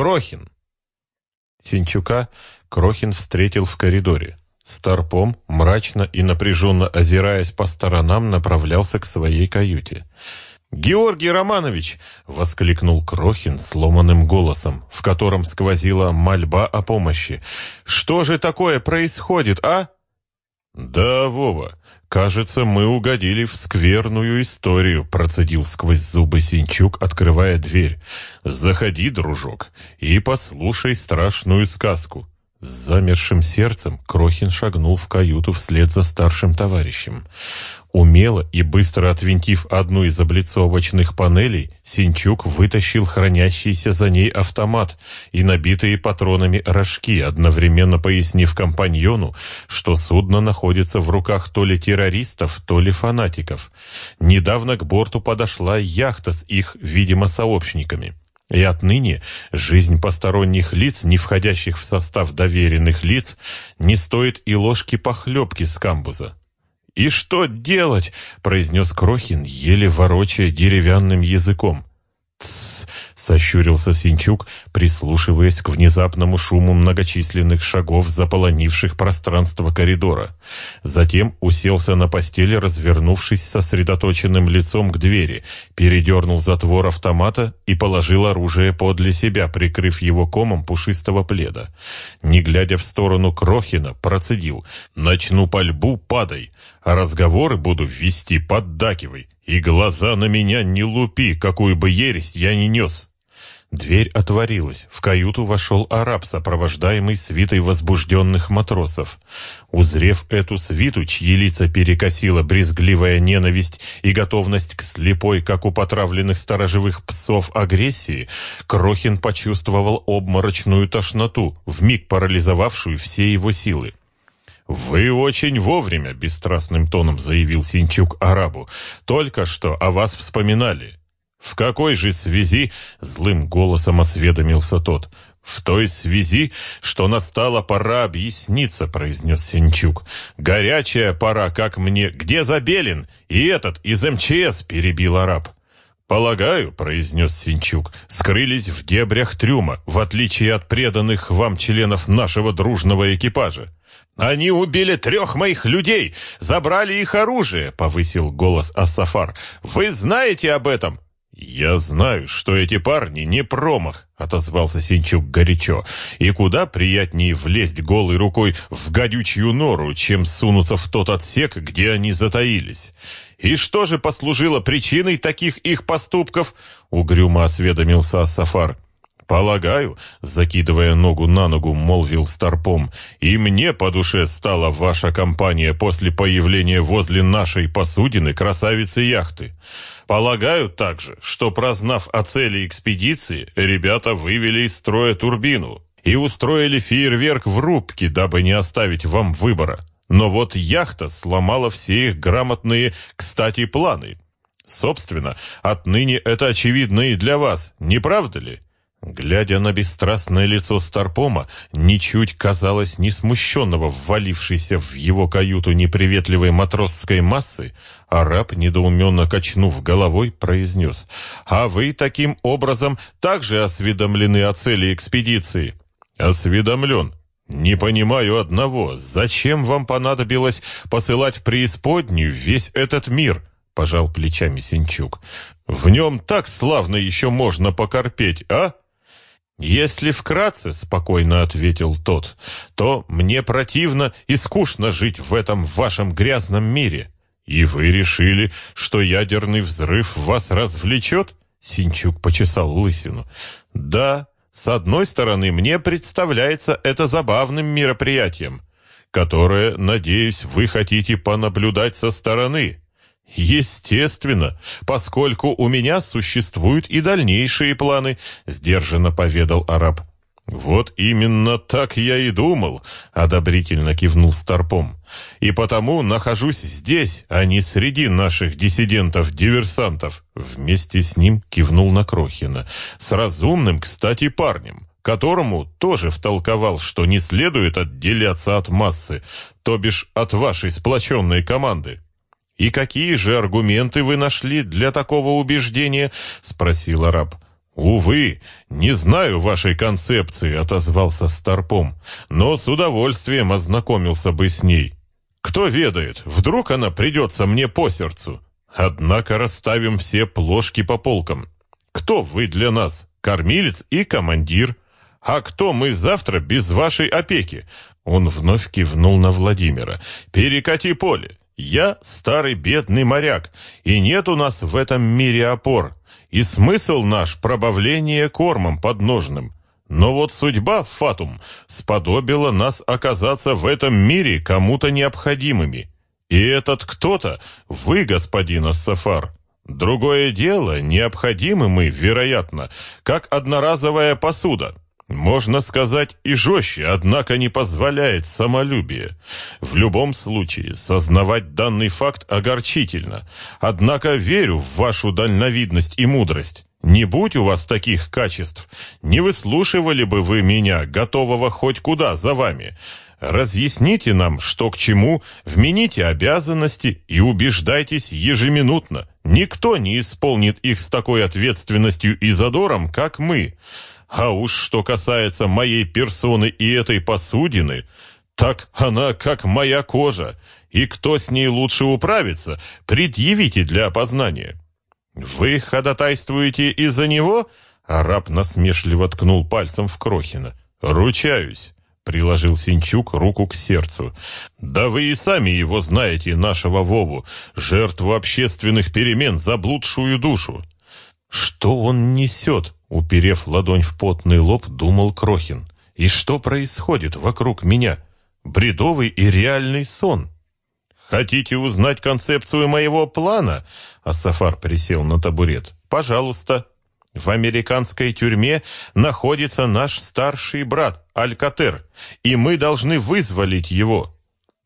Крохин!» Синчука Крохин встретил в коридоре. Старпом, мрачно и напряженно озираясь по сторонам, направлялся к своей каюте. «Георгий Романович!» — воскликнул Крохин сломанным голосом, в котором сквозила мольба о помощи. «Что же такое происходит, а?» «Да, Вова, кажется, мы угодили в скверную историю», — процедил сквозь зубы Синчук, открывая дверь. «Заходи, дружок, и послушай страшную сказку». С замершим сердцем Крохин шагнул в каюту вслед за старшим товарищем. Умело и быстро отвинтив одну из облицовочных панелей, Синчук вытащил хранящийся за ней автомат и набитые патронами рожки, одновременно пояснив компаньону, что судно находится в руках то ли террористов, то ли фанатиков. Недавно к борту подошла яхта с их, видимо, сообщниками. И отныне жизнь посторонних лиц, не входящих в состав доверенных лиц, не стоит и ложки похлебки с камбуза. «И что делать?» — произнес Крохин, еле ворочая деревянным языком. Сощурился Синчук, прислушиваясь к внезапному шуму многочисленных шагов, заполонивших пространство коридора. Затем уселся на постели, развернувшись сосредоточенным лицом к двери, передернул затвор автомата и положил оружие подле себя, прикрыв его комом пушистого пледа. Не глядя в сторону Крохина, процедил «Начну пальбу, падай, а разговоры буду вести, поддакивай». И глаза на меня не лупи, какую бы ересь я ни нес. Дверь отворилась. В каюту вошел араб, сопровождаемый свитой возбужденных матросов. Узрев эту свиту, чьи лица перекосила брезгливая ненависть и готовность к слепой, как у потравленных сторожевых псов, агрессии, Крохин почувствовал обморочную тошноту, вмиг парализовавшую все его силы. «Вы очень вовремя», — бесстрастным тоном заявил Синчук арабу. «Только что о вас вспоминали». «В какой же связи?» — злым голосом осведомился тот. «В той связи, что настала пора объясниться», — произнес Синчук. «Горячая пора, как мне... Где Забелин? И этот из МЧС», — перебил араб. «Полагаю», — произнес Синчук, — «скрылись в дебрях трюма, в отличие от преданных вам членов нашего дружного экипажа». «Они убили трех моих людей, забрали их оружие», — повысил голос Ассафар. «Вы знаете об этом?» «Я знаю, что эти парни не промах», — отозвался Синчук горячо. «И куда приятнее влезть голой рукой в гадючью нору, чем сунуться в тот отсек, где они затаились. И что же послужило причиной таких их поступков?» — угрюмо осведомился Ассафар. «Полагаю», — закидывая ногу на ногу, молвил Старпом, «и мне по душе стала ваша компания после появления возле нашей посудины красавицы яхты. Полагаю также, что, прознав о цели экспедиции, ребята вывели из строя турбину и устроили фейерверк в рубке, дабы не оставить вам выбора. Но вот яхта сломала все их грамотные, кстати, планы. Собственно, отныне это очевидно и для вас, не правда ли?» Глядя на бесстрастное лицо Старпома, ничуть казалось не смущенного ввалившейся в его каюту неприветливой матросской массы, араб, недоуменно качнув головой, произнес, «А вы таким образом также осведомлены о цели экспедиции?» «Осведомлен. Не понимаю одного. Зачем вам понадобилось посылать в преисподнюю весь этот мир?» пожал плечами Синчук. «В нем так славно еще можно покорпеть, а?» «Если вкратце, — спокойно ответил тот, — то мне противно и скучно жить в этом вашем грязном мире. И вы решили, что ядерный взрыв вас развлечет?» Синчук почесал лысину. «Да, с одной стороны, мне представляется это забавным мероприятием, которое, надеюсь, вы хотите понаблюдать со стороны. Естественно, поскольку у меня существуют и дальнейшие планы, сдержанно поведал араб. Вот именно так я и думал, одобрительно кивнул Старпом. И потому нахожусь здесь, а не среди наших диссидентов-диверсантов. Вместе с ним кивнул на Крохина. С разумным, кстати, парнем которому тоже втолковал, что не следует отделяться от массы, то бишь от вашей сплоченной команды. «И какие же аргументы вы нашли для такого убеждения?» — спросил араб. «Увы, не знаю вашей концепции», — отозвался Старпом, «но с удовольствием ознакомился бы с ней. Кто ведает, вдруг она придется мне по сердцу. Однако расставим все плошки по полкам. Кто вы для нас? Кормилец и командир. А кто мы завтра без вашей опеки? Он вновь кивнул на Владимира. Перекати поле. Я старый бедный моряк, и нет у нас в этом мире опор. И смысл наш пробавление кормом подножным. Но вот судьба, Фатум, сподобила нас оказаться в этом мире кому-то необходимыми. И этот кто-то вы, господин Ассафар. Другое дело, необходимы мы, вероятно, как одноразовая посуда. Можно сказать и жестче, однако не позволяет самолюбие. В любом случае, сознавать данный факт огорчительно. Однако верю в вашу дальновидность и мудрость. Не будь у вас таких качеств, не выслушивали бы вы меня, готового хоть куда за вами. Разъясните нам, что к чему, вмените обязанности и убеждайтесь ежеминутно. Никто не исполнит их с такой ответственностью и задором, как мы. А уж что касается моей персоны и этой посудины, так она как моя кожа, и кто с ней лучше управится, предъявите для опознания. Вы ходатайствуете из-за него? Араб насмешливо ткнул пальцем в Крохина. Ручаюсь. Приложил Синчук руку к сердцу. «Да вы и сами его знаете, нашего Вову, жертву общественных перемен, заблудшую душу». «Что он несет?» — уперев ладонь в потный лоб, думал Крохин. «И что происходит вокруг меня? Бредовый и реальный сон». «Хотите узнать концепцию моего плана?» Асафар присел на табурет. «Пожалуйста». В американской тюрьме находится наш старший брат Алькатер, и мы должны вызволить его.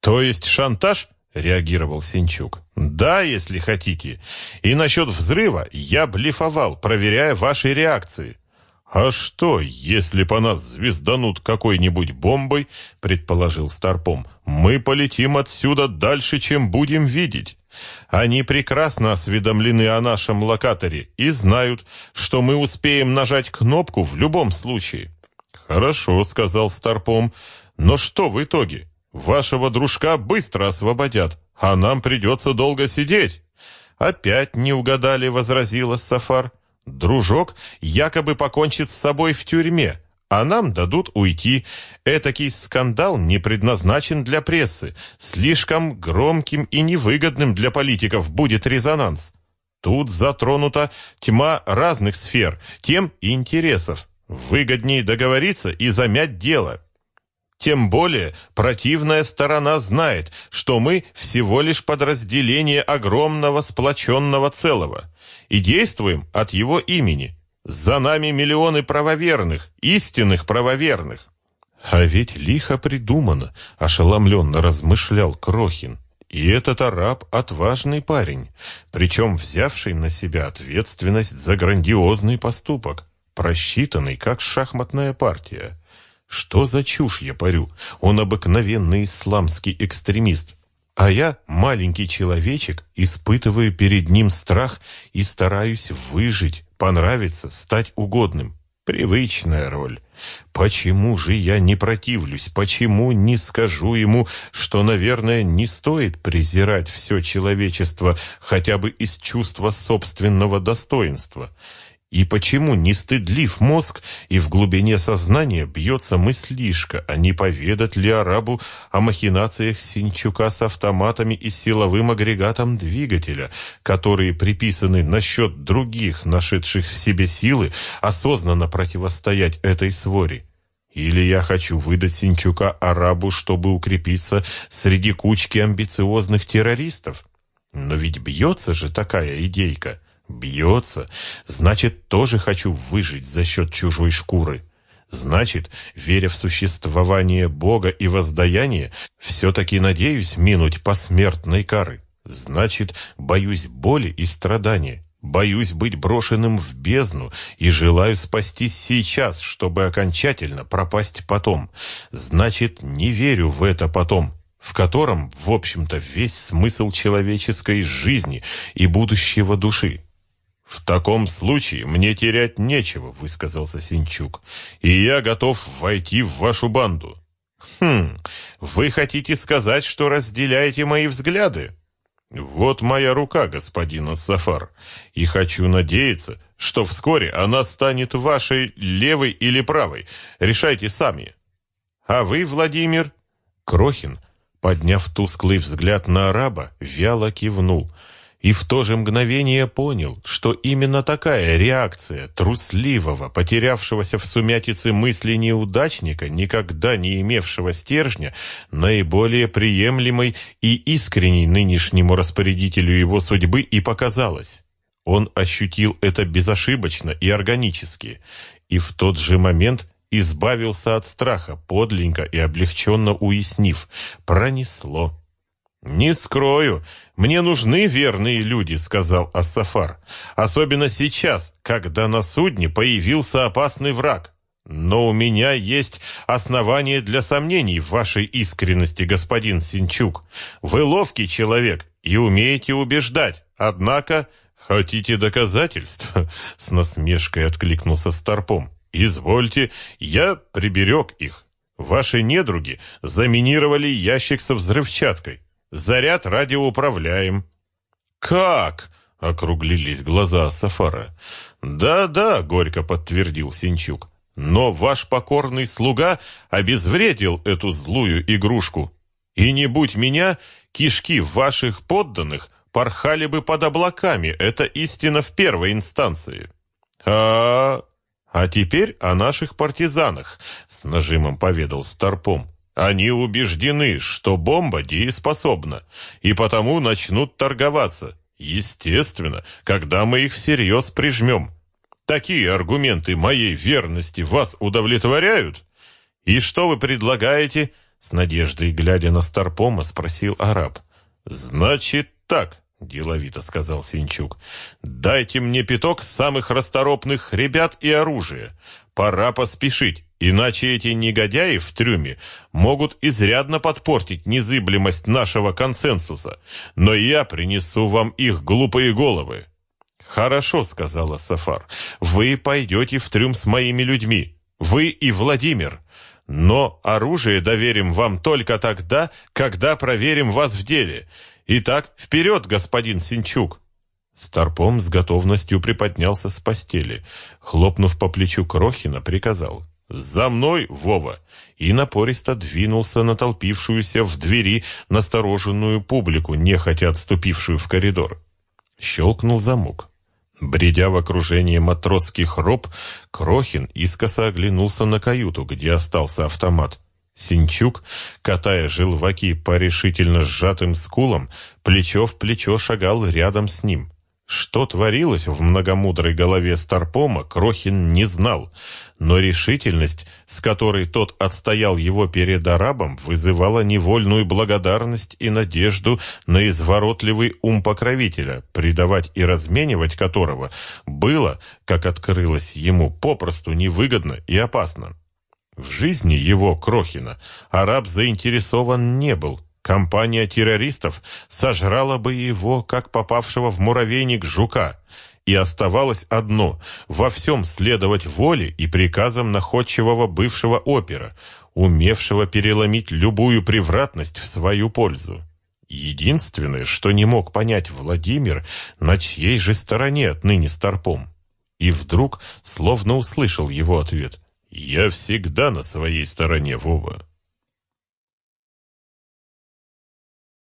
То есть шантаж? реагировал Синчук. Да, если хотите. И насчет взрыва я блефовал, проверяя ваши реакции. «А что, если по нас звезданут какой-нибудь бомбой?» — предположил Старпом. «Мы полетим отсюда дальше, чем будем видеть. Они прекрасно осведомлены о нашем локаторе и знают, что мы успеем нажать кнопку в любом случае». «Хорошо», — сказал Старпом. «Но что в итоге? Вашего дружка быстро освободят, а нам придется долго сидеть». «Опять не угадали», — возразила Сафар. Дружок якобы покончит с собой в тюрьме, а нам дадут уйти. Этакий скандал не предназначен для прессы. Слишком громким и невыгодным для политиков будет резонанс. Тут затронута тьма разных сфер, тем и интересов. Выгоднее договориться и замять дело. Тем более противная сторона знает, что мы всего лишь подразделение огромного сплоченного целого и действуем от его имени. За нами миллионы правоверных, истинных правоверных. А ведь лихо придумано, ошеломленно размышлял Крохин. И этот араб отважный парень, причем взявший на себя ответственность за грандиозный поступок, просчитанный как шахматная партия. Что за чушь я парю? Он обыкновенный исламский экстремист. А я, маленький человечек, испытываю перед ним страх и стараюсь выжить, понравиться, стать угодным. Привычная роль. Почему же я не противлюсь? Почему не скажу ему, что, наверное, не стоит презирать все человечество хотя бы из чувства собственного достоинства? И почему не стыдлив мозг, и в глубине сознания бьется мыслишка, а не поведать ли арабу о махинациях Синчука с автоматами и силовым агрегатом двигателя, которые приписаны насчет других, нашедших в себе силы, осознанно противостоять этой своре? Или я хочу выдать Синчука арабу, чтобы укрепиться среди кучки амбициозных террористов? Но ведь бьется же такая идейка. Бьется, значит, тоже хочу выжить за счет чужой шкуры. Значит, веря в существование Бога и воздаяние, все-таки надеюсь минуть посмертной кары. Значит, боюсь боли и страдания. Боюсь быть брошенным в бездну и желаю спастись сейчас, чтобы окончательно пропасть потом. Значит, не верю в это потом, в котором, в общем-то, весь смысл человеческой жизни и будущего души. «В таком случае мне терять нечего», — высказался Синчук. «И я готов войти в вашу банду». «Хм, вы хотите сказать, что разделяете мои взгляды?» «Вот моя рука, господин Ассафар, и хочу надеяться, что вскоре она станет вашей левой или правой. Решайте сами». «А вы, Владимир?» Крохин, подняв тусклый взгляд на араба, вяло кивнул — и в то же мгновение понял, что именно такая реакция трусливого, потерявшегося в сумятице мысли неудачника, никогда не имевшего стержня, наиболее приемлемой и искренней нынешнему распорядителю его судьбы и показалась. Он ощутил это безошибочно и органически, и в тот же момент избавился от страха, подленько и облегченно уяснив, пронесло. «Не скрою, мне нужны верные люди», — сказал Ассафар. «Особенно сейчас, когда на судне появился опасный враг. Но у меня есть основания для сомнений в вашей искренности, господин Синчук. Вы ловкий человек и умеете убеждать, однако...» «Хотите доказательств?» — с насмешкой откликнулся Старпом. «Извольте, я приберег их. Ваши недруги заминировали ящик со взрывчаткой. Заряд радиоуправляем». «Как?» — округлились глаза Сафара. «Да-да», — горько подтвердил Синчук. «Но ваш покорный слуга обезвредил эту злую игрушку. И не будь меня, кишки ваших подданных порхали бы под облаками. Это истина в первой инстанции». «А, а теперь о наших партизанах», — с нажимом поведал Старпом. Они убеждены, что бомба дееспособна, и потому начнут торговаться. Естественно, когда мы их всерьез прижмем. Такие аргументы моей верности вас удовлетворяют? И что вы предлагаете? С надеждой, глядя на Старпома, спросил араб. Значит так, деловито сказал Синчук. Дайте мне пяток самых расторопных ребят и оружия. Пора поспешить. Иначе эти негодяи в трюме могут изрядно подпортить незыблемость нашего консенсуса. Но я принесу вам их глупые головы. Хорошо, сказала Сафар. Вы пойдете в трюм с моими людьми. Вы и Владимир. Но оружие доверим вам только тогда, когда проверим вас в деле. Итак, вперед, господин Синчук. Старпом с готовностью приподнялся с постели. Хлопнув по плечу Крохина, приказал. «За мной, Вова!» и напористо двинулся на толпившуюся в двери настороженную публику, нехотя отступившую в коридор. Щелкнул замок. Бредя в окружении матросских роб, Крохин искоса оглянулся на каюту, где остался автомат. Синчук, катая желваки по решительно сжатым скулам, плечо в плечо шагал рядом с ним. Что творилось в многомудрой голове Старпома, Крохин не знал, но решительность, с которой тот отстоял его перед арабом, вызывала невольную благодарность и надежду на изворотливый ум покровителя, предавать и разменивать которого было, как открылось ему, попросту невыгодно и опасно. В жизни его, Крохина, араб заинтересован не был, Компания террористов сожрала бы его, как попавшего в муравейник жука. И оставалось одно – во всем следовать воле и приказам находчивого бывшего опера, умевшего переломить любую превратность в свою пользу. Единственное, что не мог понять Владимир, на чьей же стороне отныне Старпом. И вдруг словно услышал его ответ. «Я всегда на своей стороне, Вова».